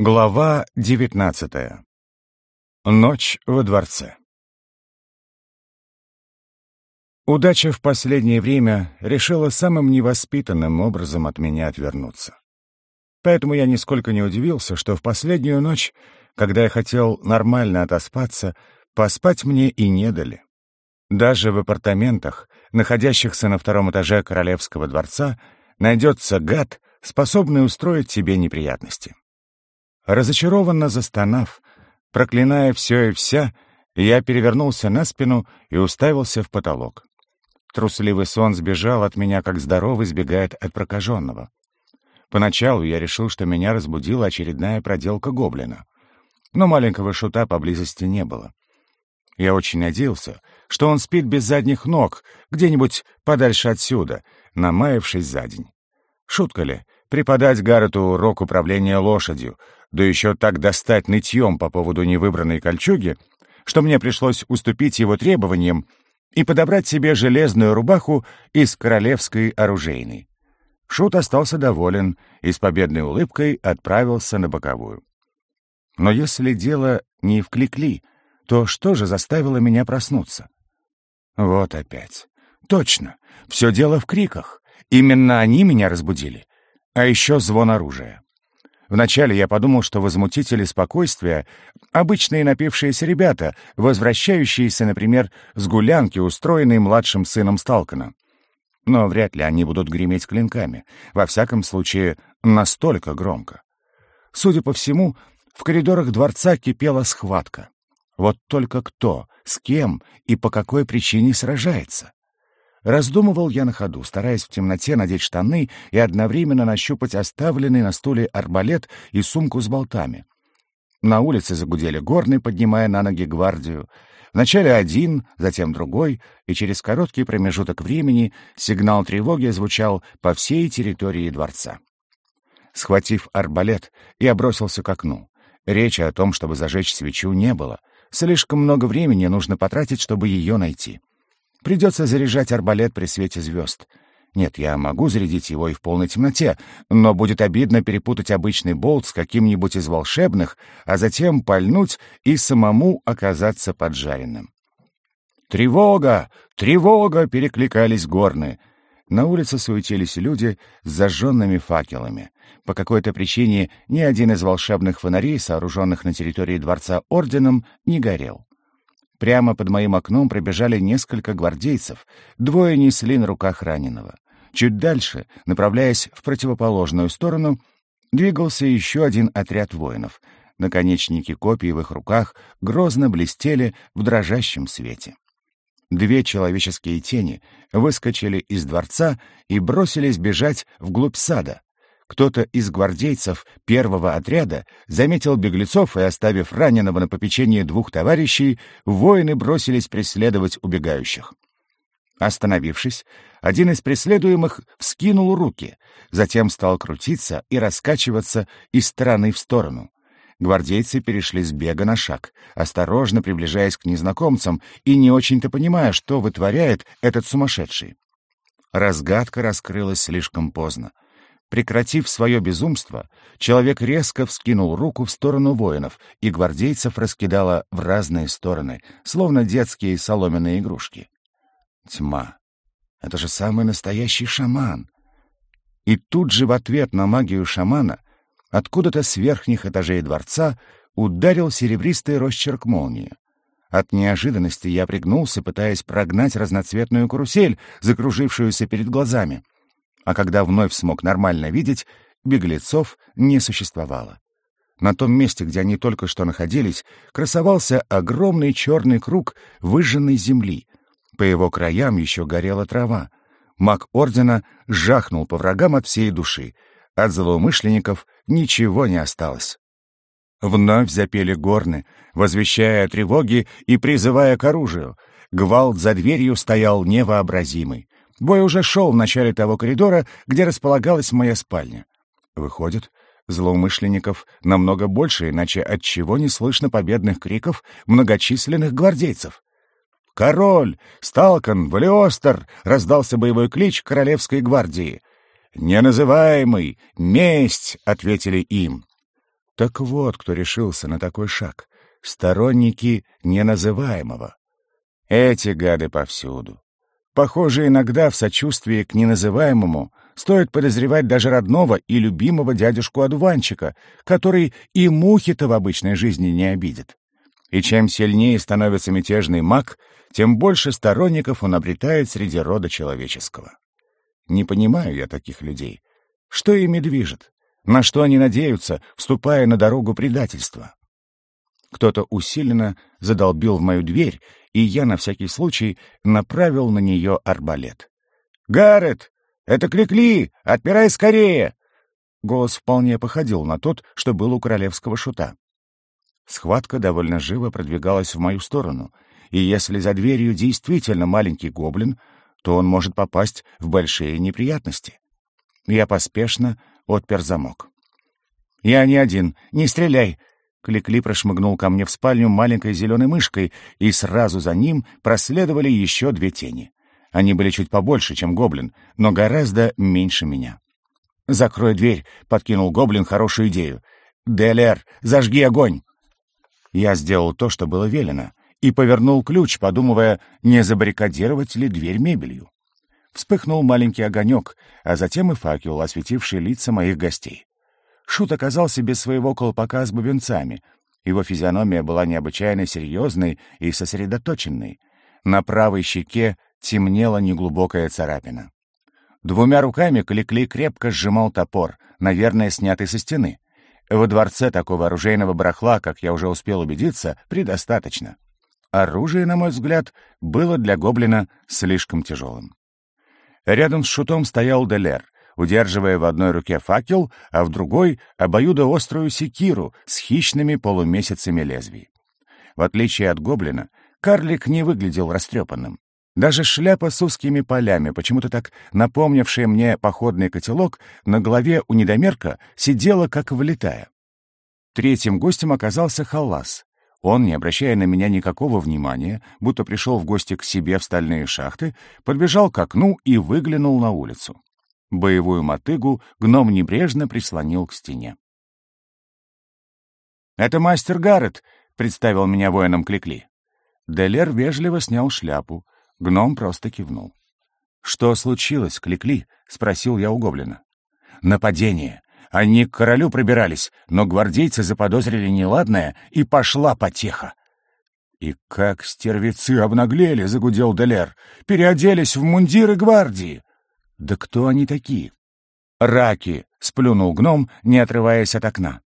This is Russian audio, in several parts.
Глава девятнадцатая. Ночь во дворце. Удача в последнее время решила самым невоспитанным образом от меня отвернуться. Поэтому я нисколько не удивился, что в последнюю ночь, когда я хотел нормально отоспаться, поспать мне и не дали. Даже в апартаментах, находящихся на втором этаже королевского дворца, найдется гад, способный устроить тебе неприятности. Разочарованно застонав, проклиная все и вся, я перевернулся на спину и уставился в потолок. Трусливый сон сбежал от меня, как здоровый сбегает от прокаженного. Поначалу я решил, что меня разбудила очередная проделка гоблина. Но маленького шута поблизости не было. Я очень надеялся, что он спит без задних ног, где-нибудь подальше отсюда, намаявшись за день. Шутка ли, преподать Гаррету урок управления лошадью, да еще так достать нытьем по поводу невыбранной кольчуги, что мне пришлось уступить его требованиям и подобрать себе железную рубаху из королевской оружейной. Шут остался доволен и с победной улыбкой отправился на боковую. Но если дело не в кликли, то что же заставило меня проснуться? Вот опять. Точно, все дело в криках. Именно они меня разбудили. А еще звон оружия. Вначале я подумал, что возмутители спокойствия — обычные напившиеся ребята, возвращающиеся, например, с гулянки, устроенной младшим сыном Сталкана. Но вряд ли они будут греметь клинками. Во всяком случае, настолько громко. Судя по всему, в коридорах дворца кипела схватка. Вот только кто, с кем и по какой причине сражается? Раздумывал я на ходу, стараясь в темноте надеть штаны и одновременно нащупать оставленный на стуле арбалет и сумку с болтами. На улице загудели горны, поднимая на ноги гвардию. Вначале один, затем другой, и через короткий промежуток времени сигнал тревоги звучал по всей территории дворца. Схватив арбалет, я бросился к окну. Речи о том, чтобы зажечь свечу, не было. Слишком много времени нужно потратить, чтобы ее найти. Придется заряжать арбалет при свете звезд. Нет, я могу зарядить его и в полной темноте, но будет обидно перепутать обычный болт с каким-нибудь из волшебных, а затем пальнуть и самому оказаться поджаренным. «Тревога! Тревога!» — перекликались горны. На улице суетились люди с зажженными факелами. По какой-то причине ни один из волшебных фонарей, сооруженных на территории дворца орденом, не горел. Прямо под моим окном пробежали несколько гвардейцев, двое несли на руках раненого. Чуть дальше, направляясь в противоположную сторону, двигался еще один отряд воинов. Наконечники копий в их руках грозно блестели в дрожащем свете. Две человеческие тени выскочили из дворца и бросились бежать вглубь сада, кто-то из гвардейцев первого отряда заметил беглецов и, оставив раненого на попечение двух товарищей, воины бросились преследовать убегающих. Остановившись, один из преследуемых вскинул руки, затем стал крутиться и раскачиваться из стороны в сторону. Гвардейцы перешли с бега на шаг, осторожно приближаясь к незнакомцам и не очень-то понимая, что вытворяет этот сумасшедший. Разгадка раскрылась слишком поздно. Прекратив свое безумство, человек резко вскинул руку в сторону воинов, и гвардейцев раскидало в разные стороны, словно детские соломенные игрушки. Тьма. Это же самый настоящий шаман. И тут же в ответ на магию шамана откуда-то с верхних этажей дворца ударил серебристый росчерк молнии. От неожиданности я пригнулся, пытаясь прогнать разноцветную карусель, закружившуюся перед глазами — а когда вновь смог нормально видеть, беглецов не существовало. На том месте, где они только что находились, красовался огромный черный круг выжженной земли. По его краям еще горела трава. Маг Ордена жахнул по врагам от всей души. От злоумышленников ничего не осталось. Вновь запели горны, возвещая о тревоге и призывая к оружию. Гвалт за дверью стоял невообразимый. Бой уже шел в начале того коридора, где располагалась моя спальня. Выходит, злоумышленников намного больше, иначе от чего не слышно победных криков многочисленных гвардейцев? «Король! Сталкан! Валиостер!» — раздался боевой клич королевской гвардии. «Неназываемый! Месть!» — ответили им. Так вот, кто решился на такой шаг. Сторонники неназываемого. Эти гады повсюду. Похоже, иногда в сочувствии к неназываемому стоит подозревать даже родного и любимого дядюшку-одуванчика, который и мухи-то в обычной жизни не обидит. И чем сильнее становится мятежный маг, тем больше сторонников он обретает среди рода человеческого. Не понимаю я таких людей. Что ими движет? На что они надеются, вступая на дорогу предательства? Кто-то усиленно задолбил в мою дверь, и я на всякий случай направил на нее арбалет. «Гаррет! Это Кликли! Отпирай скорее!» Голос вполне походил на тот, что был у королевского шута. Схватка довольно живо продвигалась в мою сторону, и если за дверью действительно маленький гоблин, то он может попасть в большие неприятности. Я поспешно отпер замок. «Я не один, не стреляй!» Кликли прошмыгнул ко мне в спальню маленькой зеленой мышкой, и сразу за ним проследовали еще две тени. Они были чуть побольше, чем гоблин, но гораздо меньше меня. «Закрой дверь», — подкинул гоблин хорошую идею. «Делер, зажги огонь!» Я сделал то, что было велено, и повернул ключ, подумывая, не забаррикадировать ли дверь мебелью. Вспыхнул маленький огонек, а затем и факел, осветивший лица моих гостей. Шут оказался без своего колпака с бубенцами. Его физиономия была необычайно серьезной и сосредоточенной. На правой щеке темнела неглубокая царапина. Двумя руками Кликли крепко сжимал топор, наверное, снятый со стены. Во дворце такого оружейного барахла, как я уже успел убедиться, предостаточно. Оружие, на мой взгляд, было для гоблина слишком тяжелым. Рядом с шутом стоял Делер, удерживая в одной руке факел, а в другой — обоюдоострую секиру с хищными полумесяцами лезвий. В отличие от гоблина, карлик не выглядел растрепанным. Даже шляпа с узкими полями, почему-то так напомнившая мне походный котелок, на голове у недомерка сидела как влетая. Третьим гостем оказался Халлас. Он, не обращая на меня никакого внимания, будто пришел в гости к себе в стальные шахты, подбежал к окну и выглянул на улицу. Боевую мотыгу гном небрежно прислонил к стене. «Это мастер Гаррет», — представил меня воином Кликли. Делер вежливо снял шляпу, Гном просто кивнул. «Что случилось, Кликли?» — спросил я у гоблина. «Нападение. Они к королю пробирались, но гвардейцы заподозрили неладное, и пошла потеха». «И как стервецы обнаглели!» — загудел Делер. «Переоделись в мундиры гвардии!» «Да кто они такие?» «Раки!» — сплюнул гном, не отрываясь от окна.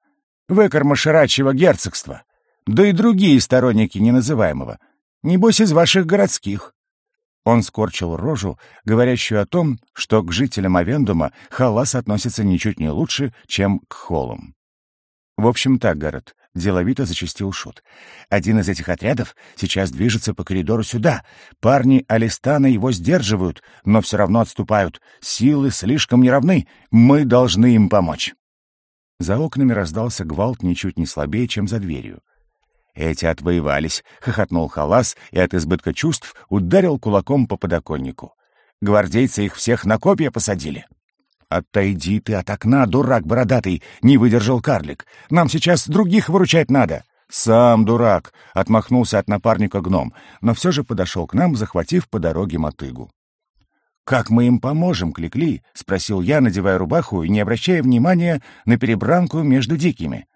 «Выкормыши рачьего герцогства! Да и другие сторонники неназываемого. Небось, из ваших городских. Он скорчил рожу, говорящую о том, что к жителям Авендума Халас относится ничуть не лучше, чем к холлам. «В общем так, Гаррет», — деловито зачастил Шут. «Один из этих отрядов сейчас движется по коридору сюда. Парни Алистана его сдерживают, но все равно отступают. Силы слишком неравны. Мы должны им помочь». За окнами раздался гвалт ничуть не слабее, чем за дверью. «Эти отвоевались», — хохотнул Халас и от избытка чувств ударил кулаком по подоконнику. «Гвардейцы их всех на копья посадили». «Отойди ты от окна, дурак бородатый!» — не выдержал карлик. «Нам сейчас других выручать надо!» «Сам дурак!» — отмахнулся от напарника гном, но все же подошел к нам, захватив по дороге мотыгу. «Как мы им поможем, Кликли?» — спросил я, надевая рубаху и не обращая внимания на перебранку между дикими.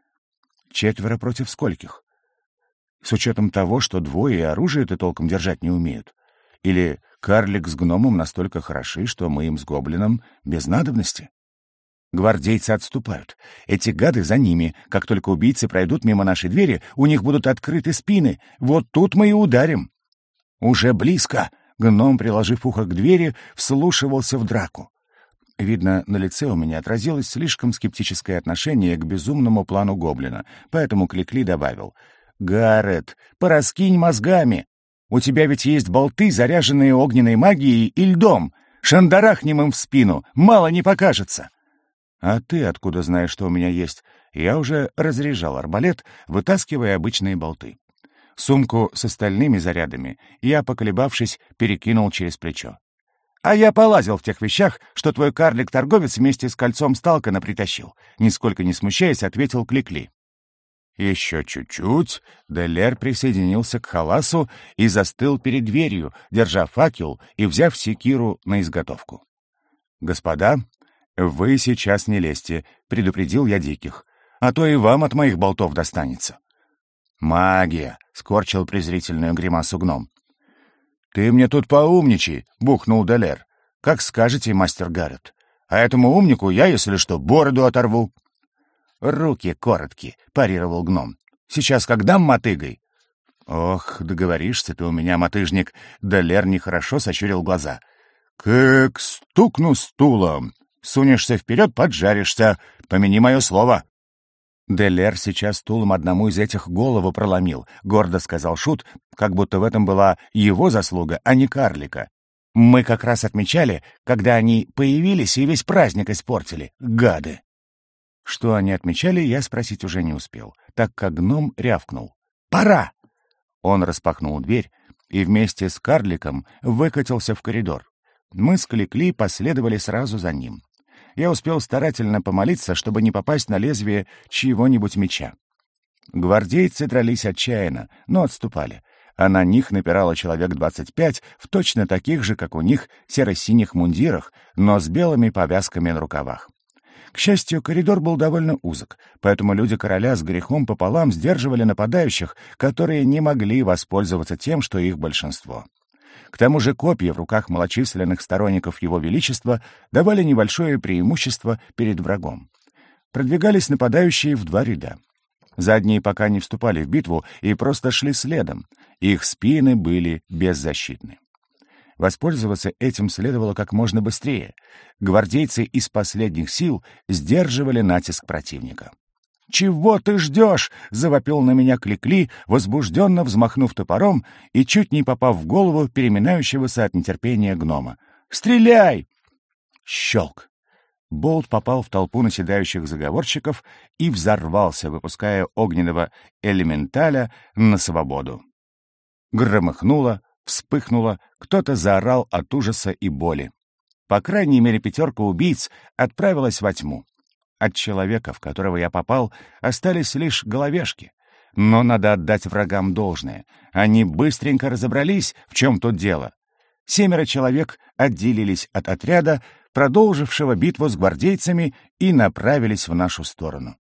«Четверо против скольких?» с учетом того, что двое и оружие-то толком держать не умеют? Или карлик с гномом настолько хороши, что мы им с гоблином без надобности? Гвардейцы отступают. Эти гады за ними. Как только убийцы пройдут мимо нашей двери, у них будут открыты спины. Вот тут мы и ударим. Уже близко. Гном, приложив ухо к двери, вслушивался в драку. Видно, на лице у меня отразилось слишком скептическое отношение к безумному плану гоблина, поэтому Кликли добавил — Гаррет, пораскинь мозгами. У тебя ведь есть болты, заряженные огненной магией и льдом. Шандарахнем им в спину, мало не покажется. А ты откуда знаешь, что у меня есть? Я уже разряжал арбалет, вытаскивая обычные болты. Сумку с остальными зарядами я, поколебавшись, перекинул через плечо. «А я полазил в тех вещах, что твой карлик-торговец вместе с кольцом Сталкана притащил», нисколько не смущаясь, ответил Кликли. Еще чуть-чуть, Делер присоединился к халасу и застыл перед дверью, держа факел и взяв секиру на изготовку. «Господа, вы сейчас не лезьте», — предупредил я диких, «а то и вам от моих болтов достанется». «Магия!» — скорчил презрительную гримасу гном. «Ты мне тут поумничай!» — бухнул Делер. «Как скажете, мастер Гаррет. А этому умнику я, если что, бороду оторву». «Руки короткие», — парировал гном. «Сейчас как дам мотыгой». «Ох, договоришься ты у меня, мотыжник!» Далер нехорошо сощурил глаза. «Как стукну стулом! Сунешься вперед, поджаришься! Помяни мое слово!» «Делер сейчас стулом одному из этих голову проломил», — гордо сказал Шут, как будто в этом была его заслуга, а не карлика. «Мы как раз отмечали, когда они появились и весь праздник испортили, гады!» Что они отмечали, я спросить уже не успел, так как гном рявкнул. «Пора!» Он распахнул дверь и вместе с карликом выкатился в коридор. Мы с Кликли последовали сразу за ним. Я успел старательно помолиться, чтобы не попасть на лезвие чьего-нибудь меча. Гвардейцы дрались отчаянно, но отступали, а на них напирало человек двадцать пять в точно таких же, как у них, серо-синих мундирах, но с белыми повязками на рукавах. К счастью, коридор был довольно узок, поэтому люди короля с грехом пополам сдерживали нападающих, которые не могли воспользоваться тем, что их большинство. К тому же копья в руках малочисленных сторонников его величества давали небольшое преимущество перед врагом. Продвигались нападающие в два ряда. Задние пока не вступали в битву и просто шли следом. Их спины были беззащитны. Воспользоваться этим следовало как можно быстрее. Гвардейцы из последних сил сдерживали натиск противника. «Чего ты ждешь?» — завопил на меня Кликли, возбужденно взмахнув топором и чуть не попав в голову переминающегося от нетерпения гнома. «Стреляй!» Щелк! Болт попал в толпу наседающих заговорщиков и взорвался, выпуская огненного элементаля на свободу. Громыхнуло, вспыхнуло, кто-то заорал от ужаса и боли. По крайней мере, пятерка убийц отправилась во тьму. От человека, в которого я попал, остались лишь головешки. Но надо отдать врагам должное. Они быстренько разобрались, в чем тут дело. Семеро человек отделились от отряда, продолжившего битву с гвардейцами, и направились в нашу сторону.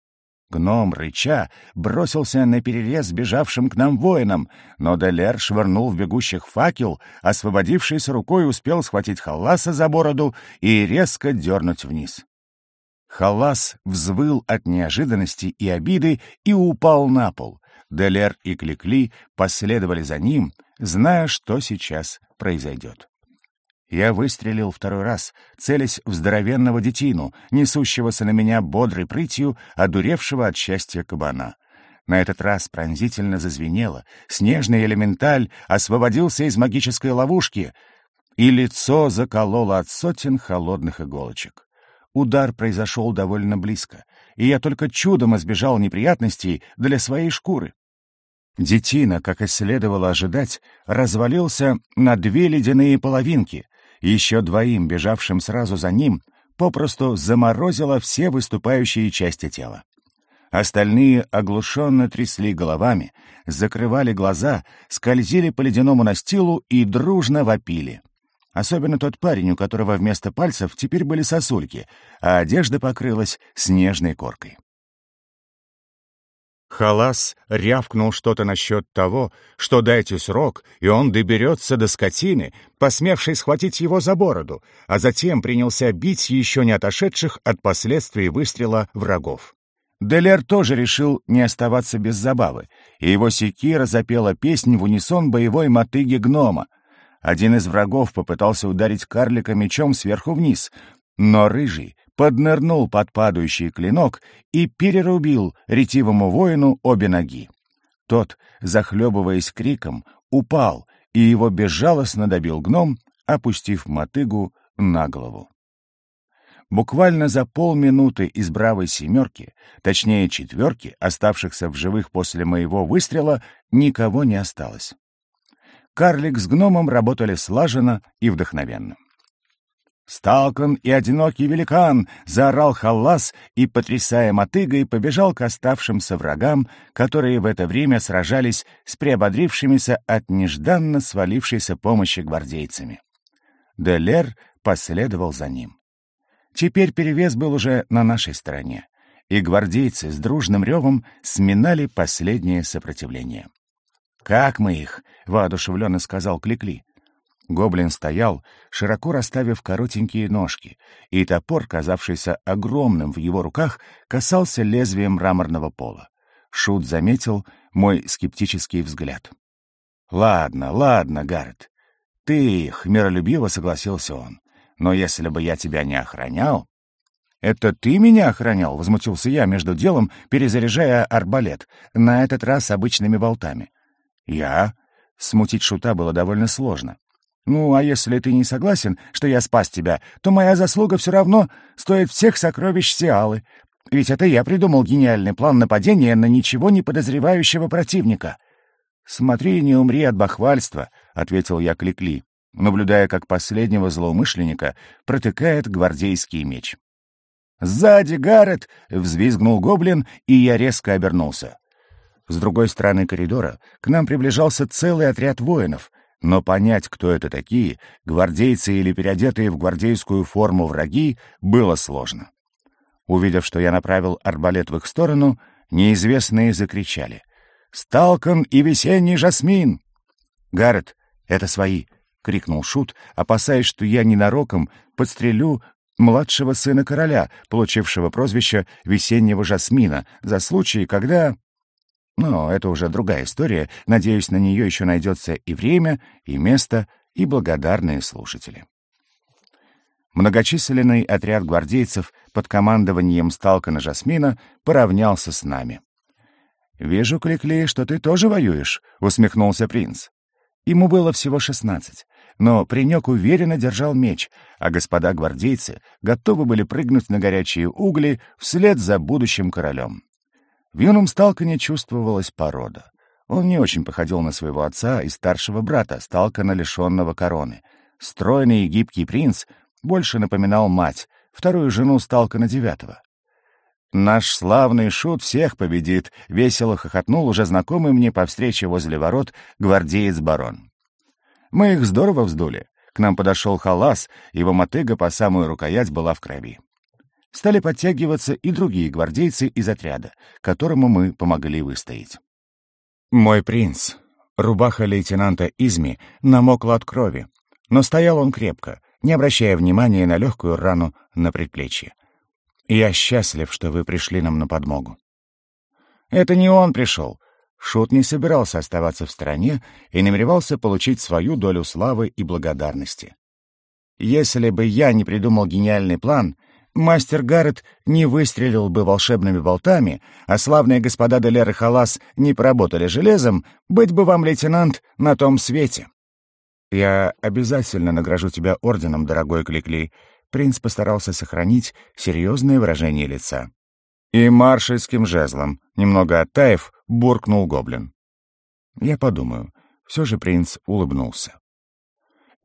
Гном, рыча, бросился на перерез бежавшим к нам воинам, но Делер швырнул в бегущих факел, освободившись рукой успел схватить Халласа за бороду и резко дернуть вниз. Халлас взвыл от неожиданности и обиды и упал на пол. Делер и Кликли последовали за ним, зная, что сейчас произойдет. Я выстрелил второй раз, целясь в здоровенного детину, несущегося на меня бодрой прытью, одуревшего от счастья кабана. На этот раз пронзительно зазвенело, снежный элементаль освободился из магической ловушки, и лицо закололо от сотен холодных иголочек. Удар произошел довольно близко, и я только чудом избежал неприятностей для своей шкуры. Детина, как и следовало ожидать, развалился на две ледяные половинки, еще двоим, бежавшим сразу за ним, попросту заморозило все выступающие части тела. Остальные оглушенно трясли головами, закрывали глаза, скользили по ледяному настилу и дружно вопили. Особенно тот парень, у которого вместо пальцев теперь были сосульки, а одежда покрылась снежной коркой. Халас рявкнул что-то насчет того, что дайте срок, и он доберется до скотины, посмевшей схватить его за бороду, а затем принялся бить еще не отошедших от последствий выстрела врагов. Делер тоже решил не оставаться без забавы, и его секира запела песнь в унисон боевой мотыги гнома. Один из врагов попытался ударить карлика мечом сверху вниз, но рыжий поднырнул под падающий клинок и перерубил ретивому воину обе ноги. Тот, захлебываясь криком, упал, и его безжалостно добил гном, опустив мотыгу на голову. Буквально за полминуты из бравой семерки, точнее четверки, оставшихся в живых после моего выстрела, никого не осталось. Карлик с гномом работали слаженно и вдохновенно. «Сталкан и одинокий великан!» — заорал Халлас и, потрясая мотыгой, побежал к оставшимся врагам, которые в это время сражались с приободрившимися от нежданно свалившейся помощи гвардейцами. Делер последовал за ним. Теперь перевес был уже на нашей стороне, и гвардейцы с дружным ревом сминали последнее сопротивление. «Как мы их?» — воодушевленно сказал Кликли. Гоблин стоял, широко расставив коротенькие ножки, и топор, казавшийся огромным в его руках, касался лезвием мраморного пола. Шут заметил мой скептический взгляд. «Ладно, ладно, Гаррет. Ты их, миролюбиво согласился он. Но если бы я тебя не охранял...» «Это ты меня охранял?» — возмутился я между делом, перезаряжая арбалет, на этот раз обычными болтами. «Я?» Смутить шута было довольно сложно. Ну, а если ты не согласен, что я спас тебя, то моя заслуга все равно стоит всех сокровищ Сиалы. Ведь это я придумал гениальный план нападения на ничего не подозревающего противника. «Смотри, не умри от бахвальства», — ответил я Кликли, наблюдая, как последнего злоумышленника протыкает гвардейский меч. «Сзади, Гаррет!» — взвизгнул гоблин, и я резко обернулся. С другой стороны коридора к нам приближался целый отряд воинов — но понять, кто это такие, гвардейцы или переодетые в гвардейскую форму враги, было сложно. Увидев, что я направил арбалет в их сторону, неизвестные закричали. «Сталкан и весенний жасмин!» «Гаррет, это свои!» — крикнул Шут, опасаясь, что я ненароком подстрелю младшего сына короля, получившего прозвище «Весеннего жасмина», за случай, когда... Но это уже другая история. Надеюсь, на нее еще найдется и время, и место, и благодарные слушатели. Многочисленный отряд гвардейцев под командованием Сталкана Жасмина поравнялся с нами. «Вижу, Кликли, что ты тоже воюешь», — усмехнулся принц. Ему было всего шестнадцать, но принёк уверенно держал меч, а господа гвардейцы готовы были прыгнуть на горячие угли вслед за будущим королем. В юном Сталкане чувствовалась порода. Он не очень походил на своего отца и старшего брата, Сталкана, лишенного короны. Стройный и гибкий принц больше напоминал мать, вторую жену Сталкана девятого. «Наш славный шут всех победит», — весело хохотнул уже знакомый мне по встрече возле ворот гвардеец-барон. Мы их здорово вздули. К нам подошел халас, его мотыга по самую рукоять была в крови стали подтягиваться и другие гвардейцы из отряда, которому мы помогли выстоять. Мой принц, рубаха лейтенанта Изми, намокла от крови, но стоял он крепко, не обращая внимания на легкую рану на предплечье. «Я счастлив, что вы пришли нам на подмогу». Это не он пришел. Шут не собирался оставаться в стороне и намеревался получить свою долю славы и благодарности. Если бы я не придумал гениальный план — мастер Гаррет не выстрелил бы волшебными болтами, а славные господа Делер и Халас не поработали железом, быть бы вам, лейтенант, на том свете. Я обязательно награжу тебя орденом, дорогой Кликли. Принц постарался сохранить серьезное выражение лица. И маршальским жезлом, немного оттаив, буркнул гоблин. Я подумаю. Все же принц улыбнулся.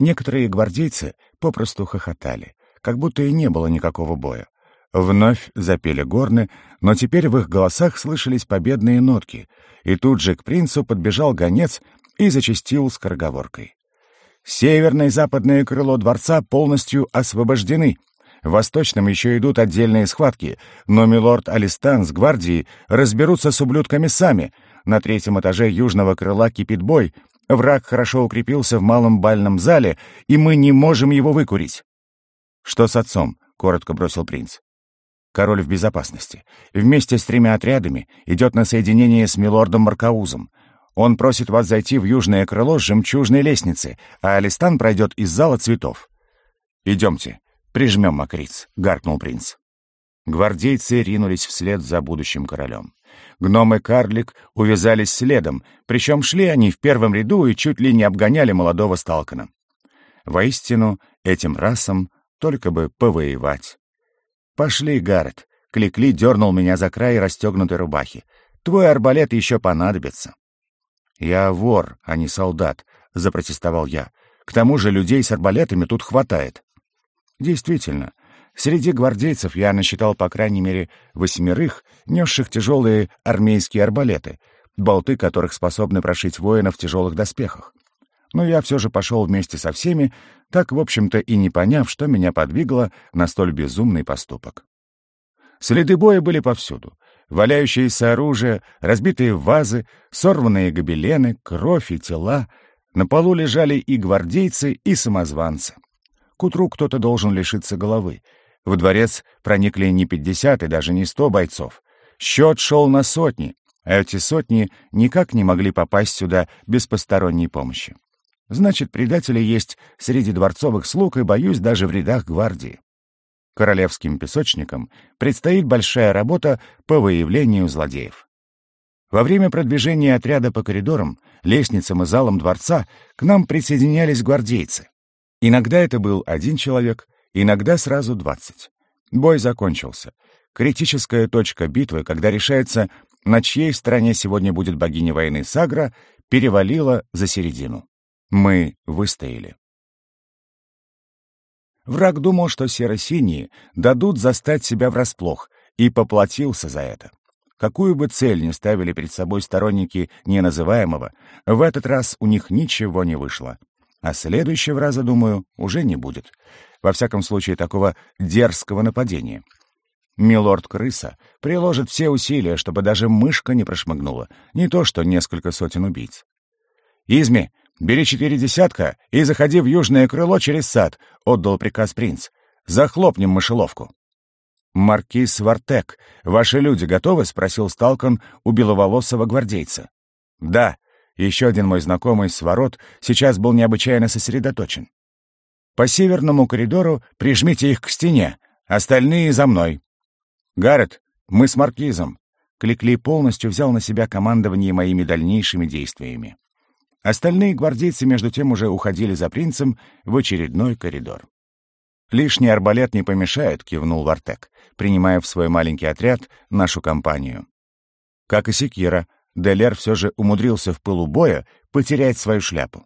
Некоторые гвардейцы попросту хохотали как будто и не было никакого боя. Вновь запели горны, но теперь в их голосах слышались победные нотки, и тут же к принцу подбежал гонец и зачастил скороговоркой. «Северное и западное крыло дворца полностью освобождены. В восточном еще идут отдельные схватки, но милорд Алистан с гвардией разберутся с ублюдками сами. На третьем этаже южного крыла кипит бой, Враг хорошо укрепился в малом бальном зале, и мы не можем его выкурить. «Что с отцом?» — коротко бросил принц. «Король в безопасности. Вместе с тремя отрядами идет на соединение с милордом Маркаузом. Он просит вас зайти в южное крыло с жемчужной лестницы, а Алистан пройдет из зала цветов». «Идемте, прижмем Макриц», — гаркнул принц. Гвардейцы ринулись вслед за будущим королем. Гном и карлик увязались следом, причем шли они в первом ряду и чуть ли не обгоняли молодого сталкана. Воистину, этим расам только бы повоевать. «Пошли, Гаррет!» — Кликли дернул меня за край расстегнутой рубахи. «Твой арбалет еще понадобится». «Я вор, а не солдат», — запротестовал я. «К тому же людей с арбалетами тут хватает». Действительно, среди гвардейцев я насчитал по крайней мере восьмерых, несших тяжелые армейские арбалеты, болты которых способны прошить воина в тяжелых доспехах. Но я все же пошел вместе со всеми, так, в общем-то, и не поняв, что меня подвигло на столь безумный поступок. Следы боя были повсюду. Валяющиеся оружие, разбитые вазы, сорванные гобелены, кровь и тела. На полу лежали и гвардейцы, и самозванцы. К утру кто-то должен лишиться головы. В дворец проникли не пятьдесят и даже не сто бойцов. Счет шел на сотни, а эти сотни никак не могли попасть сюда без посторонней помощи. Значит, предатели есть среди дворцовых слуг и, боюсь, даже в рядах гвардии. Королевским песочникам предстоит большая работа по выявлению злодеев. Во время продвижения отряда по коридорам, лестницам и залам дворца к нам присоединялись гвардейцы. Иногда это был один человек, иногда сразу двадцать. Бой закончился. Критическая точка битвы, когда решается, на чьей стороне сегодня будет богиня войны Сагра, перевалила за середину. Мы выстояли. Враг думал, что серо-синие дадут застать себя врасплох, и поплатился за это. Какую бы цель ни ставили перед собой сторонники неназываемого, в этот раз у них ничего не вышло. А следующего раза, думаю, уже не будет. Во всяком случае, такого дерзкого нападения. Милорд-крыса приложит все усилия, чтобы даже мышка не прошмыгнула, не то что несколько сотен убийц. «Изми, «Бери четыре десятка и заходи в южное крыло через сад», — отдал приказ принц. «Захлопнем мышеловку». «Маркиз Вартек, ваши люди готовы?» — спросил Сталкан у беловолосого гвардейца. «Да». Еще один мой знакомый с ворот сейчас был необычайно сосредоточен. «По северному коридору прижмите их к стене, остальные за мной». «Гаррет, мы с Маркизом». Кликли полностью взял на себя командование моими дальнейшими действиями. Остальные гвардейцы, между тем, уже уходили за принцем в очередной коридор. «Лишний арбалет не помешает», — кивнул Вартек, принимая в свой маленький отряд нашу компанию. Как и секира, Делер все же умудрился в пылу боя потерять свою шляпу.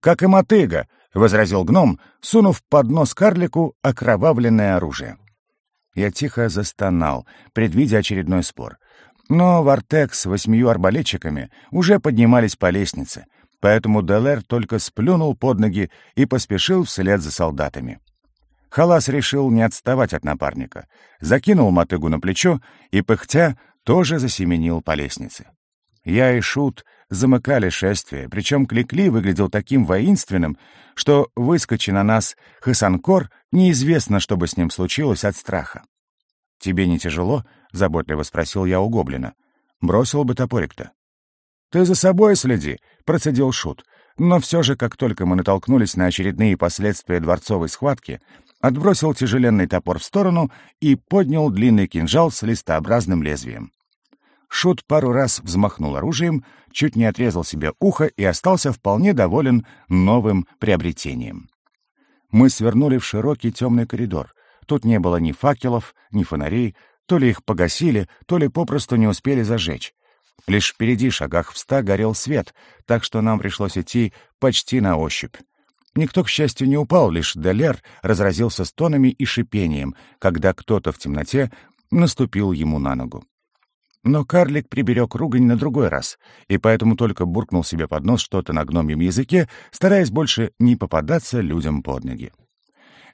«Как и мотыга», — возразил гном, сунув под нос карлику окровавленное оружие. Я тихо застонал, предвидя очередной спор. Но Вартек с восьмию арбалетчиками уже поднимались по лестнице, поэтому Делер только сплюнул под ноги и поспешил вслед за солдатами. Халас решил не отставать от напарника, закинул мотыгу на плечо и, пыхтя, тоже засеменил по лестнице. Я и Шут замыкали шествие, причем Кликли выглядел таким воинственным, что, выскочи на нас Хасанкор, неизвестно, что бы с ним случилось от страха. «Тебе не тяжело?» — заботливо спросил я у гоблина. «Бросил бы топорик-то». «Ты за собой следи», — процедил Шут. Но все же, как только мы натолкнулись на очередные последствия дворцовой схватки, отбросил тяжеленный топор в сторону и поднял длинный кинжал с листообразным лезвием. Шут пару раз взмахнул оружием, чуть не отрезал себе ухо и остался вполне доволен новым приобретением. Мы свернули в широкий темный коридор. Тут не было ни факелов, ни фонарей, то ли их погасили, то ли попросту не успели зажечь. Лишь впереди, шагах в ста, горел свет, так что нам пришлось идти почти на ощупь. Никто, к счастью, не упал, лишь Делер разразился стонами и шипением, когда кто-то в темноте наступил ему на ногу. Но карлик приберег ругань на другой раз, и поэтому только буркнул себе под нос что-то на гномьем языке, стараясь больше не попадаться людям под ноги.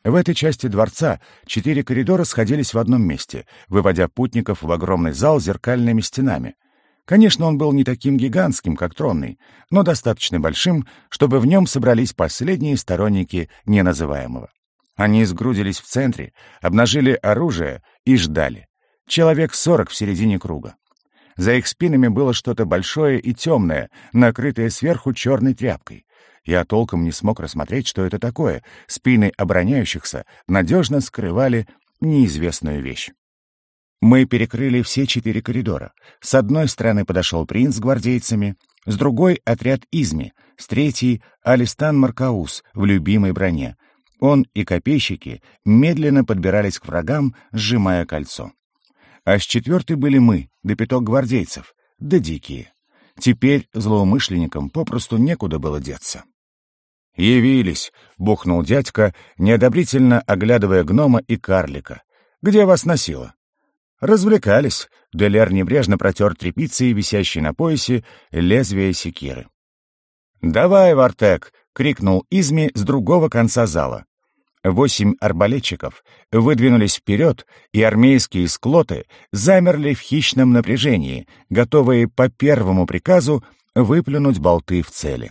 В этой части дворца четыре коридора сходились в одном месте, выводя путников в огромный зал с зеркальными стенами, Конечно, он был не таким гигантским, как тронный, но достаточно большим, чтобы в нем собрались последние сторонники неназываемого. Они сгрудились в центре, обнажили оружие и ждали. Человек сорок в середине круга. За их спинами было что-то большое и темное, накрытое сверху черной тряпкой. Я толком не смог рассмотреть, что это такое. Спины обороняющихся надежно скрывали неизвестную вещь. Мы перекрыли все четыре коридора. С одной стороны подошел принц с гвардейцами, с другой — отряд Изми, с третьей — Алистан Маркаус в любимой броне. Он и копейщики медленно подбирались к врагам, сжимая кольцо. А с четвертой были мы, да пяток гвардейцев, да дикие. Теперь злоумышленникам попросту некуда было деться. «Явились», — бухнул дядька, неодобрительно оглядывая гнома и карлика. «Где вас носило?» «Развлекались», — Делер небрежно протер тряпицей, висящей на поясе, лезвие секиры. «Давай, Вартек!» — крикнул Изми с другого конца зала. Восемь арбалетчиков выдвинулись вперед, и армейские склоты замерли в хищном напряжении, готовые по первому приказу выплюнуть болты в цели.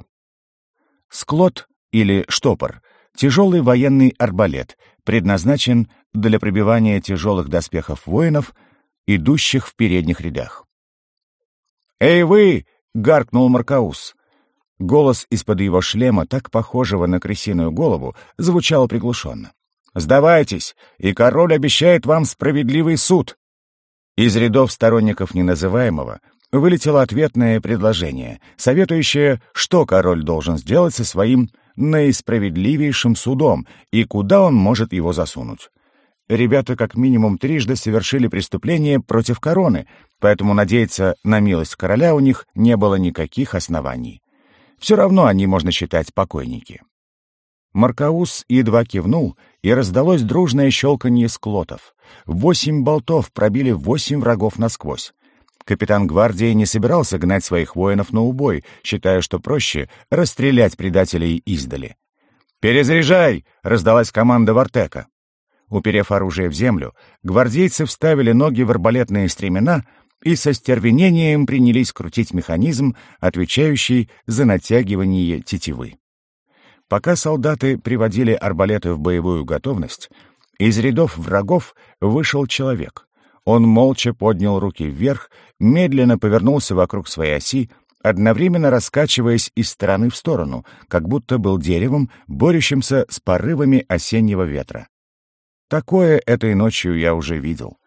Склот или штопор — тяжелый военный арбалет, предназначен для пробивания тяжелых доспехов воинов, идущих в передних рядах. «Эй вы!» — гаркнул Маркаус. Голос из-под его шлема, так похожего на крысиную голову, звучал приглушенно. «Сдавайтесь, и король обещает вам справедливый суд!» Из рядов сторонников неназываемого вылетело ответное предложение, советующее, что король должен сделать со своим наисправедливейшим судом и куда он может его засунуть. Ребята как минимум трижды совершили преступление против короны, поэтому надеяться на милость короля у них не было никаких оснований. Все равно они, можно считать, покойники. Маркаус едва кивнул, и раздалось дружное щелканье склотов. Восемь болтов пробили восемь врагов насквозь. Капитан гвардии не собирался гнать своих воинов на убой, считая, что проще расстрелять предателей издали. «Перезаряжай!» — раздалась команда Вартека. Уперев оружие в землю, гвардейцы вставили ноги в арбалетные стремена и со стервенением принялись крутить механизм, отвечающий за натягивание тетивы. Пока солдаты приводили арбалеты в боевую готовность, из рядов врагов вышел человек. Он молча поднял руки вверх, медленно повернулся вокруг своей оси, одновременно раскачиваясь из стороны в сторону, как будто был деревом, борющимся с порывами осеннего ветра. Такое этой ночью я уже видел.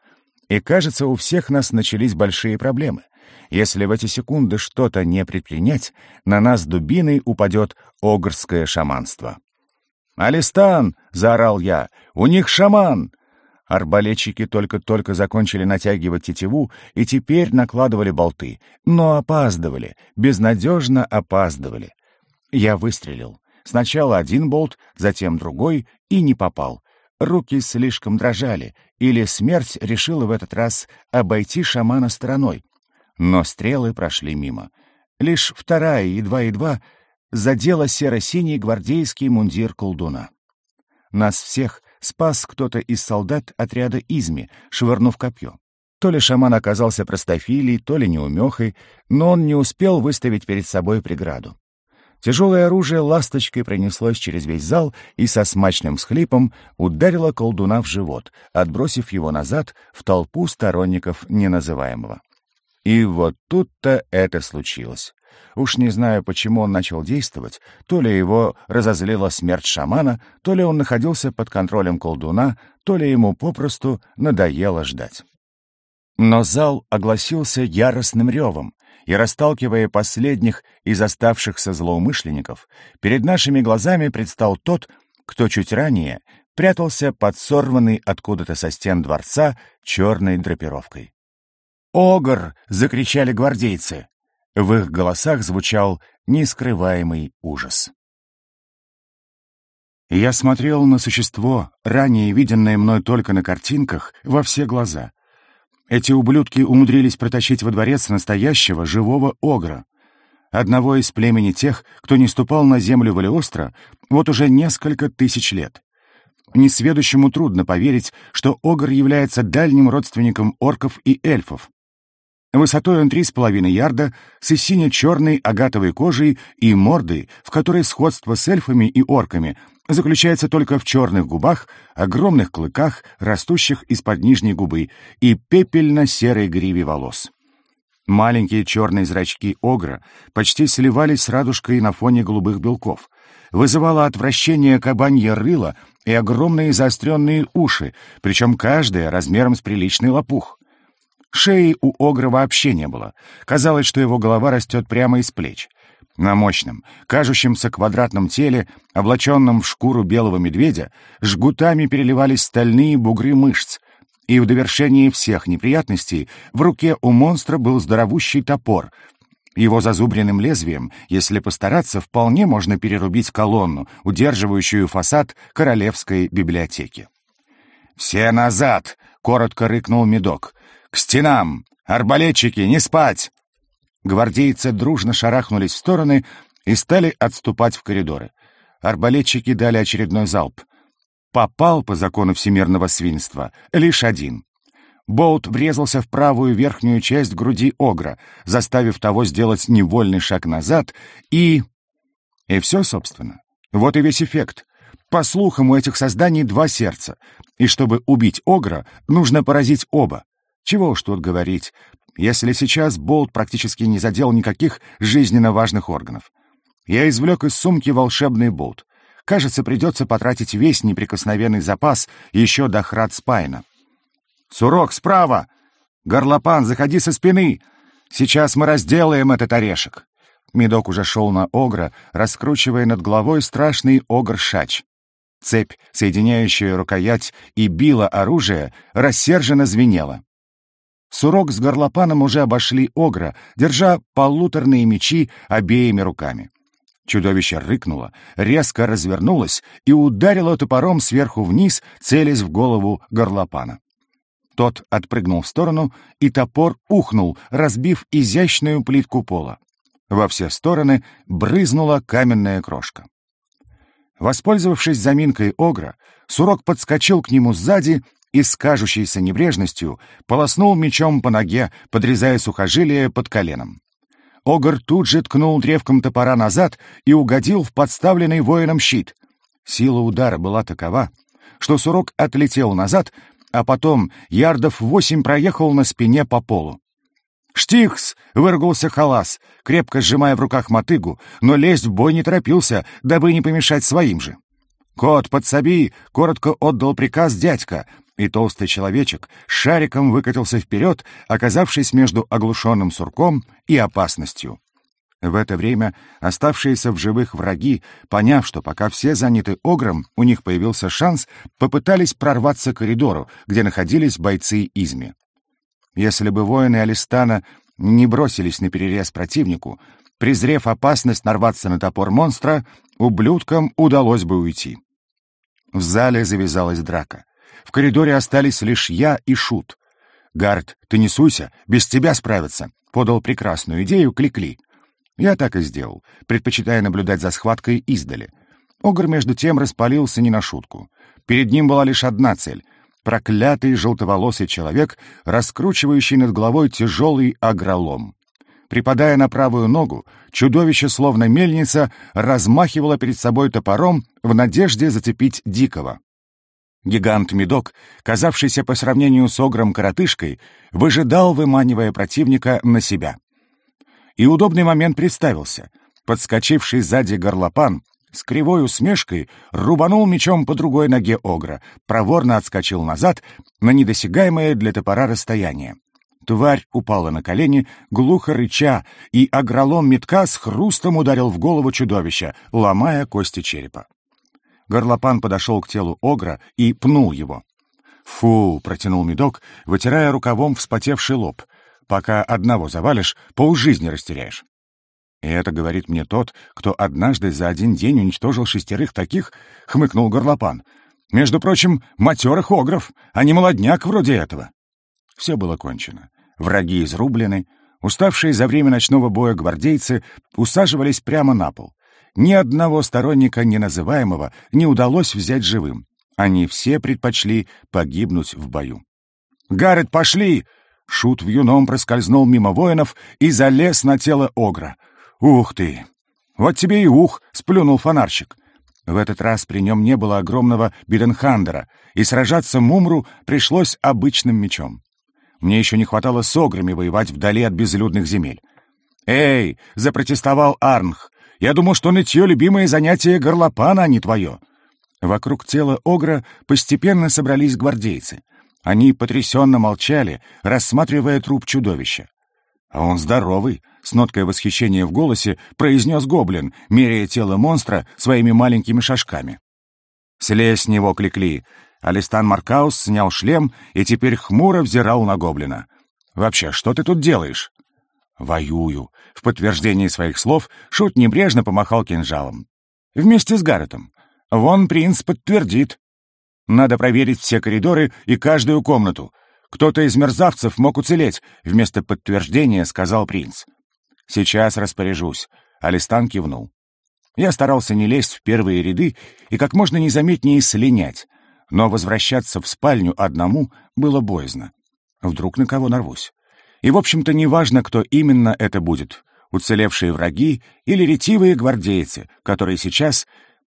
И, кажется, у всех нас начались большие проблемы. Если в эти секунды что-то не предпринять, на нас дубиной упадет огрское шаманство. «Алистан!» — заорал я. «У них шаман!» Арбалетчики только-только закончили натягивать тетиву и теперь накладывали болты, но опаздывали, безнадежно опаздывали. Я выстрелил. Сначала один болт, затем другой, и не попал. Руки слишком дрожали, или смерть решила в этот раз обойти шамана стороной. Но стрелы прошли мимо. Лишь вторая, едва-едва, задела серо-синий гвардейский мундир колдуна. Нас всех спас кто-то из солдат отряда Изми, швырнув копье. То ли шаман оказался простофилей, то ли неумехой, но он не успел выставить перед собой преграду. Тяжелое оружие ласточкой пронеслось через весь зал и со смачным всхлипом ударило колдуна в живот, отбросив его назад в толпу сторонников неназываемого. И вот тут-то это случилось. Уж не знаю, почему он начал действовать, то ли его разозлила смерть шамана, то ли он находился под контролем колдуна, то ли ему попросту надоело ждать. Но зал огласился яростным ревом, и, расталкивая последних из оставшихся злоумышленников, перед нашими глазами предстал тот, кто чуть ранее прятался под сорванной откуда-то со стен дворца черной драпировкой. «Огр!» — закричали гвардейцы. В их голосах звучал нескрываемый ужас. Я смотрел на существо, ранее виденное мной только на картинках, во все глаза — эти ублюдки умудрились протащить во дворец настоящего живого огра. Одного из племени тех, кто не ступал на землю Валиостро вот уже несколько тысяч лет. Несведущему трудно поверить, что огр является дальним родственником орков и эльфов. Высотой он три с половиной ярда, с сине-черной агатовой кожей и мордой, в которой сходство с эльфами и орками заключается только в черных губах, огромных клыках, растущих из-под нижней губы, и пепельно-серой гриве волос. Маленькие черные зрачки огра почти сливались с радужкой на фоне голубых белков. Вызывало отвращение кабанье рыло и огромные заостренные уши, причем каждая размером с приличный лопух. Шеи у огра вообще не было. Казалось, что его голова растет прямо из плеч. На мощном, кажущемся квадратном теле, облаченном в шкуру белого медведя, жгутами переливались стальные бугры мышц, и в довершении всех неприятностей в руке у монстра был здоровущий топор, Его зазубренным лезвием, если постараться, вполне можно перерубить колонну, удерживающую фасад Королевской библиотеки. «Все назад!» — коротко рыкнул медок. «К стенам! Арбалетчики, не спать!» Гвардейцы дружно шарахнулись в стороны и стали отступать в коридоры. Арбалетчики дали очередной залп. Попал по закону всемирного свинства лишь один. Боут врезался в правую верхнюю часть груди Огра, заставив того сделать невольный шаг назад, и... И все, собственно. Вот и весь эффект. По слухам, у этих созданий два сердца, и чтобы убить Огра, нужно поразить оба. Чего уж тут говорить, если сейчас Болт практически не задел никаких жизненно важных органов. Я извлек из сумки волшебный болт. Кажется, придется потратить весь неприкосновенный запас еще до храд Спайна. «Сурок, справа! Горлопан, заходи со спины! Сейчас мы разделаем этот орешек!» Медок уже шел на огра, раскручивая над головой страшный огр-шач. Цепь, соединяющая рукоять и била оружие, рассерженно звенела. Сурок с горлопаном уже обошли огра, держа полуторные мечи обеими руками. Чудовище рыкнуло, резко развернулось и ударило топором сверху вниз, целясь в голову горлопана. Тот отпрыгнул в сторону, и топор ухнул, разбив изящную плитку пола. Во все стороны брызнула каменная крошка. Воспользовавшись заминкой огра, Сурок подскочил к нему сзади и с кажущейся небрежностью полоснул мечом по ноге, подрезая сухожилие под коленом. Огр тут же ткнул древком топора назад и угодил в подставленный воином щит. Сила удара была такова, что Сурок отлетел назад, а потом ярдов восемь проехал на спине по полу. «Штихс!» — выругался Халас, крепко сжимая в руках мотыгу, но лезть в бой не торопился, дабы не помешать своим же. «Кот, подсоби!» — коротко отдал приказ дядька, и толстый человечек шариком выкатился вперед, оказавшись между оглушенным сурком и опасностью. В это время оставшиеся в живых враги, поняв, что пока все заняты огром, у них появился шанс, попытались прорваться к коридору, где находились бойцы Изми. Если бы воины Алистана не бросились на перерез противнику, презрев опасность нарваться на топор монстра, ублюдкам удалось бы уйти. В зале завязалась драка. В коридоре остались лишь я и Шут. «Гард, ты не суйся, без тебя справятся», — подал прекрасную идею Кликли. Я так и сделал, предпочитая наблюдать за схваткой издали. Огр, между тем, распалился не на шутку. Перед ним была лишь одна цель — проклятый желтоволосый человек, раскручивающий над головой тяжелый агролом. Припадая на правую ногу, чудовище, словно мельница, размахивало перед собой топором в надежде зацепить дикого. Гигант-медок, казавшийся по сравнению с огром-коротышкой, выжидал, выманивая противника на себя. И удобный момент представился. Подскочивший сзади горлопан с кривой усмешкой рубанул мечом по другой ноге огра, проворно отскочил назад на недосягаемое для топора расстояние. Тварь упала на колени, глухо рыча, и агролом метка с хрустом ударил в голову чудовища, ломая кости черепа. Горлопан подошел к телу Огра и пнул его. «Фу!» — протянул медок, вытирая рукавом вспотевший лоб. «Пока одного завалишь, полжизни растеряешь». «И это говорит мне тот, кто однажды за один день уничтожил шестерых таких?» — хмыкнул горлопан. «Между прочим, матерых огров, а не молодняк вроде этого». Все было кончено. Враги изрублены, уставшие за время ночного боя гвардейцы усаживались прямо на пол. Ни одного сторонника неназываемого не удалось взять живым. Они все предпочли погибнуть в бою. «Гаррет, пошли!» Шут в юном проскользнул мимо воинов и залез на тело Огра. «Ух ты! Вот тебе и ух!» — сплюнул фонарщик. В этот раз при нем не было огромного Биденхандера, и сражаться Мумру пришлось обычным мечом. Мне еще не хватало с Ограми воевать вдали от безлюдных земель. «Эй!» — запротестовал Арнх. Я думал, что нытье — любимое занятие горлопана, а не твое». Вокруг тела Огра постепенно собрались гвардейцы. Они потрясенно молчали, рассматривая труп чудовища. «А он здоровый», — с ноткой восхищения в голосе произнес гоблин, меряя тело монстра своими маленькими шажками. «Слезь с него, кликли!» Алистан Маркаус снял шлем и теперь хмуро взирал на гоблина. «Вообще, что ты тут делаешь?» «Воюю». В подтверждении своих слов Шут небрежно помахал кинжалом. «Вместе с Гарретом. Вон принц подтвердит. Надо проверить все коридоры и каждую комнату. Кто-то из мерзавцев мог уцелеть», — вместо подтверждения сказал принц. «Сейчас распоряжусь», — Алистан кивнул. Я старался не лезть в первые ряды и как можно незаметнее слинять, но возвращаться в спальню одному было боязно. Вдруг на кого нарвусь. И, в общем-то, неважно, кто именно это будет — уцелевшие враги или ретивые гвардейцы, которые сейчас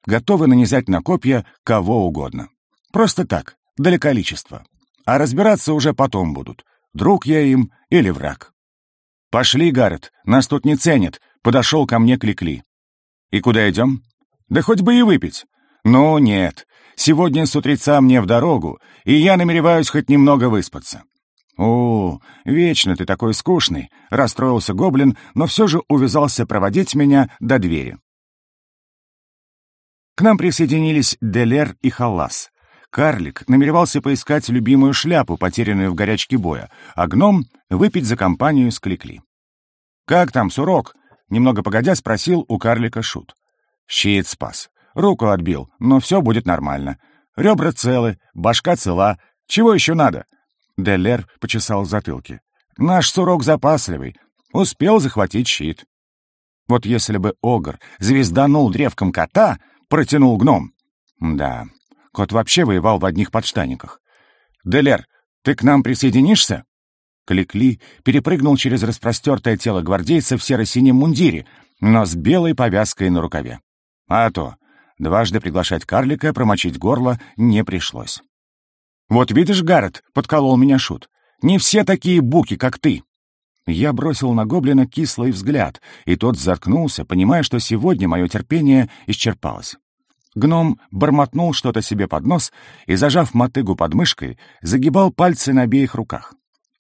готовы нанизать на копья кого угодно. Просто так, для количества. А разбираться уже потом будут, друг я им или враг. «Пошли, Гаррет, нас тут не ценят», — подошел ко мне Кликли. «И куда идем?» «Да хоть бы и выпить». «Ну, нет. Сегодня с утреца мне в дорогу, и я намереваюсь хоть немного выспаться». «О, вечно ты такой скучный», — расстроился гоблин, но все же увязался проводить меня до двери. К нам присоединились Делер и Халлас. Карлик намеревался поискать любимую шляпу, потерянную в горячке боя, а гном — выпить за компанию с Кликли. «Как там, Сурок?» — немного погодя спросил у карлика Шут. Щит спас. Руку отбил, но все будет нормально. Ребра целы, башка цела. Чего еще надо?» Деллер почесал затылки. «Наш сурок запасливый. Успел захватить щит». Вот если бы Огр звезданул древком кота, протянул гном. Да, кот вообще воевал в одних подштаниках. «Делер, ты к нам присоединишься?» Кликли перепрыгнул через распростертое тело гвардейца в серо-синем мундире, но с белой повязкой на рукаве. А то, дважды приглашать карлика промочить горло не пришлось. «Вот видишь, Гаррет», — подколол меня Шут, — «не все такие буки, как ты». Я бросил на гоблина кислый взгляд, и тот заткнулся, понимая, что сегодня мое терпение исчерпалось. Гном бормотнул что-то себе под нос и, зажав мотыгу под мышкой, загибал пальцы на обеих руках.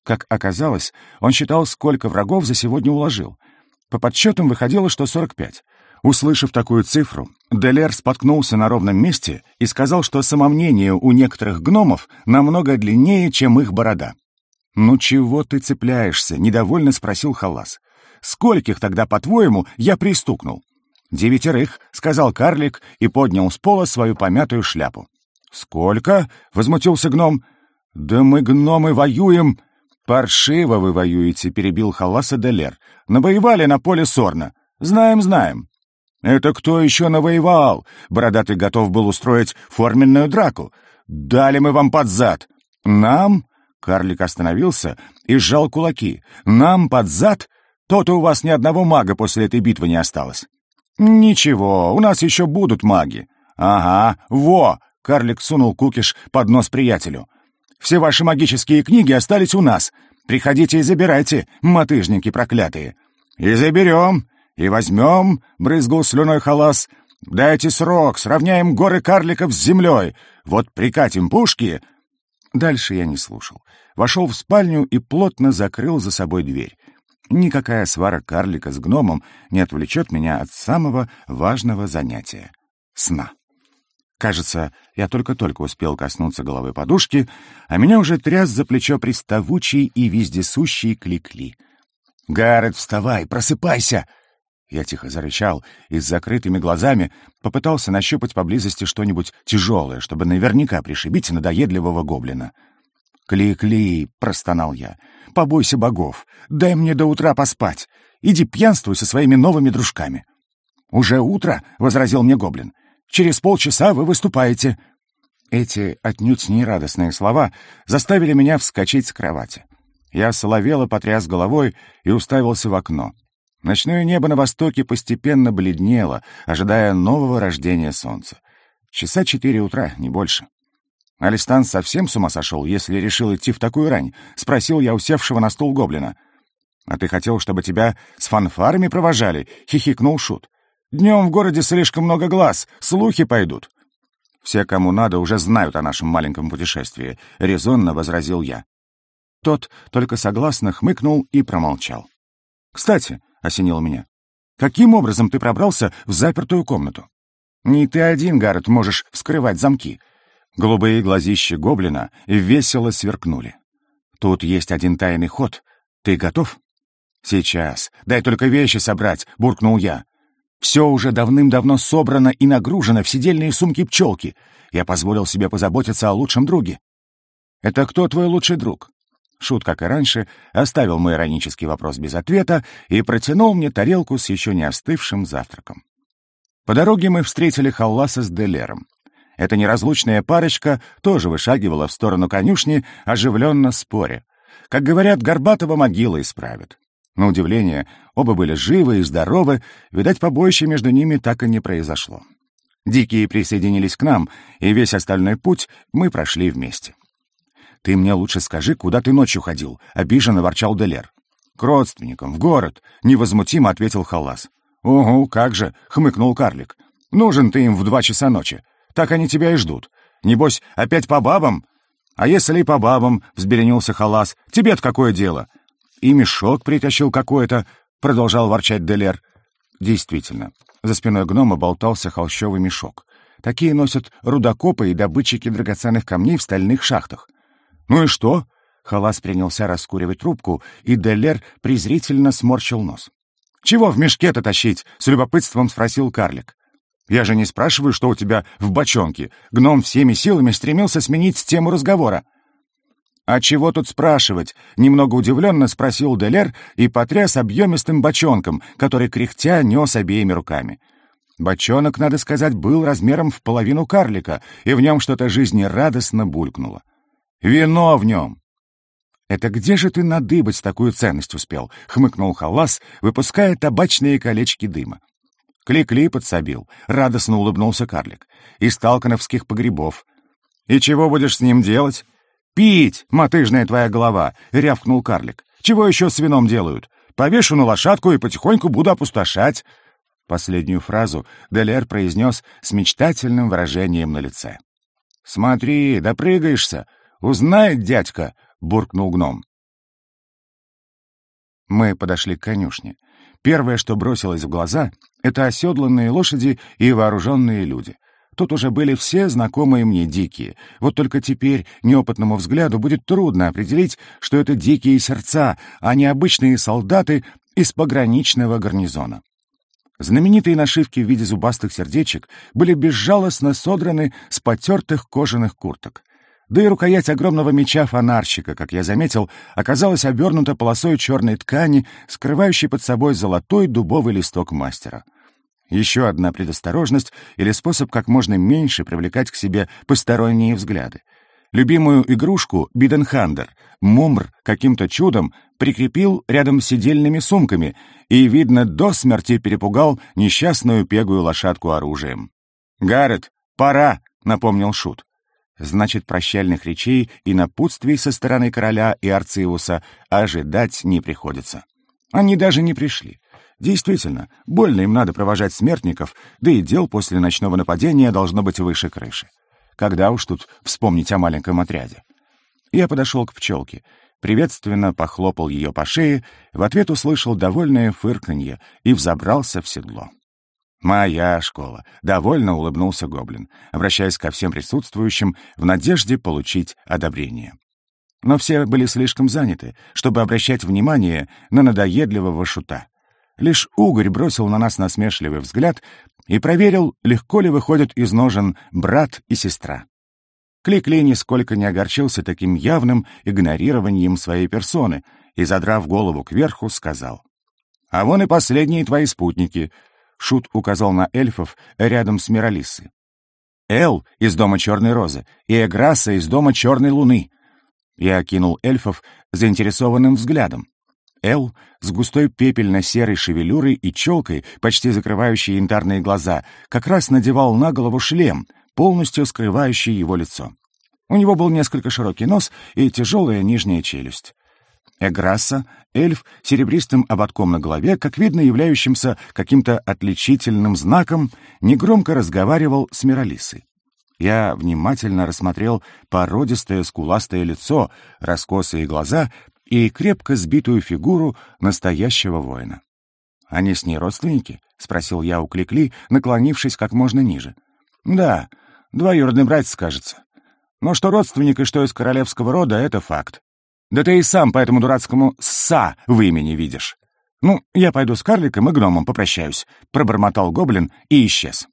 Как оказалось, он считал, сколько врагов за сегодня уложил. По подсчетам выходило, что 45. Услышав такую цифру, Делер споткнулся на ровном месте и сказал, что самомнение у некоторых гномов намного длиннее, чем их борода. «Ну чего ты цепляешься?» — недовольно спросил Халас. «Скольких тогда, по-твоему, я пристукнул?» «Девятерых», — сказал карлик и поднял с пола свою помятую шляпу. «Сколько?» — возмутился гном. «Да мы, гномы, воюем!» «Паршиво вы воюете», — перебил Халаса Делер. «Навоевали на поле Сорна. Знаем, знаем. «Это кто еще навоевал?» Бородатый готов был устроить форменную драку. «Дали мы вам под зад!» «Нам?» Карлик остановился и сжал кулаки. «Нам под зад? То-то у вас ни одного мага после этой битвы не осталось». «Ничего, у нас еще будут маги». «Ага, во!» — карлик сунул кукиш под нос приятелю. «Все ваши магические книги остались у нас. Приходите и забирайте, мотыжники проклятые». «И заберем», и возьмем, — брызгал слюной халас, — дайте срок, сравняем горы карликов с землей, вот прикатим пушки. Дальше я не слушал. Вошел в спальню и плотно закрыл за собой дверь. Никакая свара карлика с гномом не отвлечет меня от самого важного занятия — сна. Кажется, я только-только успел коснуться головы подушки, а меня уже тряс за плечо приставучий и вездесущий кликли. «Гаррет, вставай, просыпайся!» Я тихо зарычал и с закрытыми глазами попытался нащупать поблизости что-нибудь тяжелое, чтобы наверняка пришибить надоедливого гоблина. «Кли-кли!» — простонал я. «Побойся богов! Дай мне до утра поспать! Иди пьянствуй со своими новыми дружками!» «Уже утро?» — возразил мне гоблин. «Через полчаса вы выступаете!» Эти отнюдь нерадостные слова заставили меня вскочить с кровати. Я соловело потряс головой и уставился в окно. Ночное небо на востоке постепенно бледнело, ожидая нового рождения солнца. Часа четыре утра, не больше. Алистан совсем с ума сошел, если решил идти в такую рань? Спросил я усевшего на стул гоблина. «А ты хотел, чтобы тебя с фанфарами провожали?» — хихикнул Шут. «Днем в городе слишком много глаз, слухи пойдут». «Все, кому надо, уже знают о нашем маленьком путешествии», — резонно возразил я. Тот только согласно хмыкнул и промолчал. «Кстати, — осенило меня. «Каким образом ты пробрался в запертую комнату?» «Не ты один, Гаррет, можешь вскрывать замки». Голубые глазища гоблина весело сверкнули. «Тут есть один тайный ход. Ты готов?» «Сейчас. Дай только вещи собрать», — буркнул я. Все уже давным-давно собрано и нагружено в сидельные сумки пчелки. Я позволил себе позаботиться о лучшем друге. «Это кто твой лучший друг?» Шут, как и раньше, оставил мой иронический вопрос без ответа и протянул мне тарелку с еще не остывшим завтраком. По дороге мы встретили Халласа с Делером. Эта неразлучная парочка тоже вышагивала в сторону конюшни, оживленно споря. Как говорят, Горбатова могила исправит. На удивление, оба были живы и здоровы, видать, побоище между ними так и не произошло. Дикие присоединились к нам, и весь остальной путь мы прошли вместе. «Ты мне лучше скажи, куда ты ночью ходил?» — обиженно ворчал Делер. «К родственникам, в город», — невозмутимо ответил Халлас. «Угу, как же», — хмыкнул карлик. «Нужен ты им в два часа ночи. Так они тебя и ждут. Небось, опять по бабам?» «А если и по бабам?» — взбеленился Халлас. «Тебе-то какое дело?» «И мешок притащил какой-то», — продолжал ворчать Делер. Действительно, за спиной гнома болтался холщовый мешок. Такие носят рудокопы и добытчики драгоценных камней в стальных шахтах. «Ну и что?» Халас принялся раскуривать трубку, и Деллер презрительно сморщил нос. «Чего в мешке-то тащить?» — с любопытством спросил карлик. «Я же не спрашиваю, что у тебя в бочонке. Гном всеми силами стремился сменить тему разговора». «А чего тут спрашивать?» — немного удивленно спросил Делер и потряс объемистым бочонком, который кряхтя нес обеими руками. Бочонок, надо сказать, был размером в половину карлика, и в нем что-то жизнерадостно булькнуло. Вино в нем!» «Это где же ты надыбать такую ценность успел?» — хмыкнул Халлас, выпуская табачные колечки дыма. Кли-кли подсобил, радостно улыбнулся карлик. «Из талкановских погребов». «И чего будешь с ним делать?» «Пить, мотыжная твоя голова!» — рявкнул карлик. «Чего еще с вином делают? Повешу на лошадку и потихоньку буду опустошать». Последнюю фразу Делер произнес с мечтательным выражением на лице. «Смотри, допрыгаешься!» «Узнает дядька!» — буркнул гном. Мы подошли к конюшне. Первое, что бросилось в глаза, — это оседланные лошади и вооруженные люди. Тут уже были все знакомые мне дикие. Вот только теперь неопытному взгляду будет трудно определить, что это дикие сердца, а не обычные солдаты из пограничного гарнизона. Знаменитые нашивки в виде зубастых сердечек были безжалостно содраны с потертых кожаных курток. Да и рукоять огромного меча фонарщика, как я заметил, оказалась обернута полосой черной ткани, скрывающей под собой золотой дубовый листок мастера. Еще одна предосторожность или способ как можно меньше привлекать к себе посторонние взгляды. Любимую игрушку Биденхандер Мумр каким-то чудом прикрепил рядом с сидельными сумками и, видно, до смерти перепугал несчастную пегую лошадку оружием. «Гаррет, пора!» — напомнил Шут. Значит, прощальных речей и напутствий со стороны короля и Арциуса ожидать не приходится. Они даже не пришли. Действительно, больно им надо провожать смертников, да и дел после ночного нападения должно быть выше крыши. Когда уж тут вспомнить о маленьком отряде? Я подошел к пчелке, приветственно похлопал ее по шее, в ответ услышал довольное фырканье и взобрался в седло. «Моя школа», — довольно улыбнулся Гоблин, обращаясь ко всем присутствующим в надежде получить одобрение. Но все были слишком заняты, чтобы обращать внимание на надоедливого шута. Лишь угорь бросил на нас насмешливый взгляд и проверил, легко ли выходят из ножен брат и сестра. Кликли нисколько не огорчился таким явным игнорированием своей персоны и, задрав голову кверху, сказал. «А вон и последние твои спутники, Шут указал на эльфов рядом с Миралиссой. «Эл из дома Черной Розы и Эграсса из дома Черной Луны». Я окинул эльфов заинтересованным взглядом. Эл с густой пепельно-серой шевелюрой и челкой, почти закрывающей янтарные глаза, как раз надевал на голову шлем, полностью скрывающий его лицо. У него был несколько широкий нос и тяжелая нижняя челюсть. Эграсса, эльф с серебристым ободком на голове, как видно, являющимся каким-то отличительным знаком, негромко разговаривал с Миралисой. Я внимательно рассмотрел породистое скуластое лицо, раскосые глаза и крепко сбитую фигуру настоящего воина. «Они с ней родственники?» — спросил я у Кликли, наклонившись как можно ниже. «Да, двоюродный братец, кажется. Но что родственник и что из королевского рода — это факт. Да ты и сам по этому дурацкому «са» в имени видишь. «Ну, я пойду с карликом и гномом попрощаюсь», — пробормотал гоблин и исчез.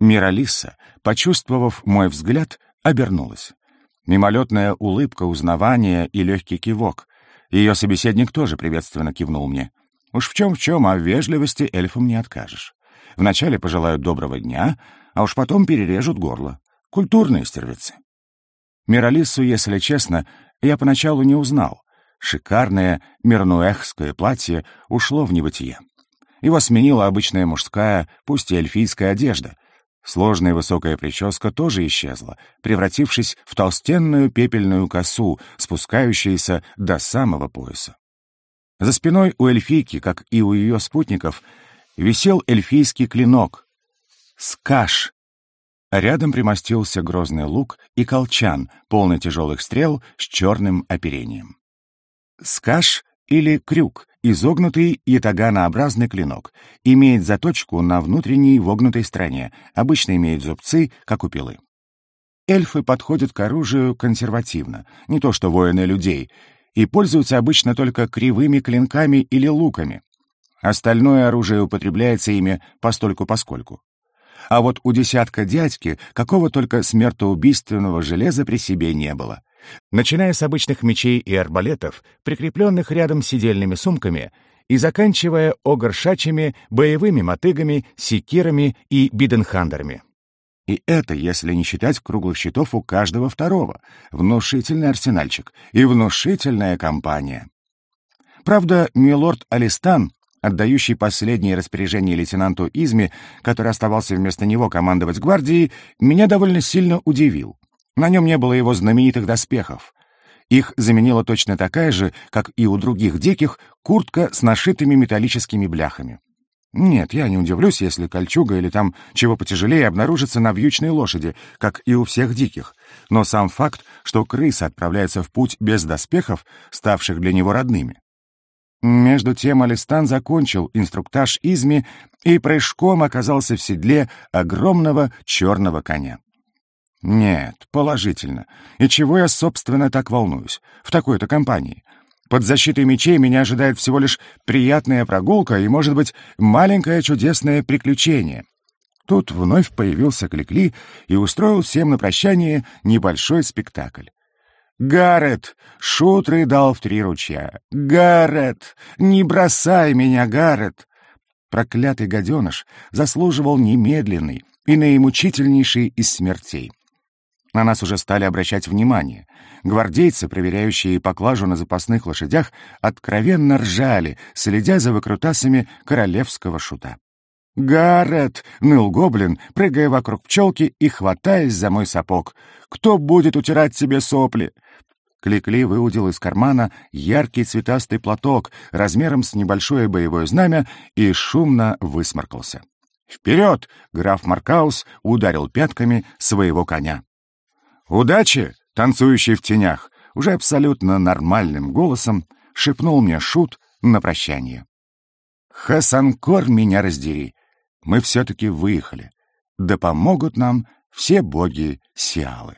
Миралиса, почувствовав мой взгляд, обернулась. Мимолетная улыбка узнавания и легкий кивок. Ее собеседник тоже приветственно кивнул мне. Уж в чем в чем, а в вежливости эльфам не откажешь. Вначале пожелают доброго дня, а уж потом перережут горло. Культурные стервицы. Миралису, если честно, я поначалу не узнал. Шикарное мернуэхское платье ушло в небытие. Его сменила обычная мужская, пусть и эльфийская одежда. Сложная высокая прическа тоже исчезла, превратившись в толстенную пепельную косу, спускающуюся до самого пояса. За спиной у эльфийки, как и у ее спутников, висел эльфийский клинок — скаш. Рядом примостился грозный лук и колчан, полный тяжелых стрел с черным оперением. Скаш или крюк — изогнутый ятаганообразный клинок, имеет заточку на внутренней вогнутой стороне, обычно имеет зубцы, как у пилы. Эльфы подходят к оружию консервативно, не то что воины людей, и пользуются обычно только кривыми клинками или луками. Остальное оружие употребляется ими постольку-поскольку. А вот у десятка дядьки какого только смертоубийственного железа при себе не было. Начиная с обычных мечей и арбалетов, прикрепленных рядом сидельными сумками, и заканчивая огоршачами, боевыми мотыгами, секирами и биденхандерами. И это, если не считать круглых щитов у каждого второго. Внушительный арсенальчик и внушительная компания. Правда, милорд Алистан, отдающий последние распоряжения лейтенанту Изми, который оставался вместо него командовать гвардией, меня довольно сильно удивил. На нем не было его знаменитых доспехов. Их заменила точно такая же, как и у других диких, куртка с нашитыми металлическими бляхами. Нет, я не удивлюсь, если кольчуга или там чего потяжелее обнаружится на вьючной лошади, как и у всех диких. Но сам факт, что крыса отправляется в путь без доспехов, ставших для него родными. Между тем Алистан закончил инструктаж Изми и прыжком оказался в седле огромного черного коня. Нет, положительно. И чего я, собственно, так волнуюсь? В такой-то компании. Под защитой мечей меня ожидает всего лишь приятная прогулка и, может быть, маленькое чудесное приключение. Тут вновь появился Кликли и устроил всем на прощание небольшой спектакль. «Гаррет!» — Шут рыдал в три ручья. «Гаррет! Не бросай меня, Гаррет!» Проклятый гаденыш заслуживал немедленный и наимучительнейший из смертей. На нас уже стали обращать внимание. Гвардейцы, проверяющие поклажу на запасных лошадях, откровенно ржали, следя за выкрутасами королевского шута. «Гаррет!» — ныл гоблин, прыгая вокруг пчелки и хватаясь за мой сапог. «Кто будет утирать себе сопли?» Кликли выудил из кармана яркий цветастый платок размером с небольшое боевое знамя и шумно высморкался. «Вперед!» — граф Маркаус ударил пятками своего коня. «Удачи, танцующий в тенях!» Уже абсолютно нормальным голосом шепнул мне Шут на прощание. «Хасанкор, меня раздери! Мы все-таки выехали. Да помогут нам все боги Сиалы!»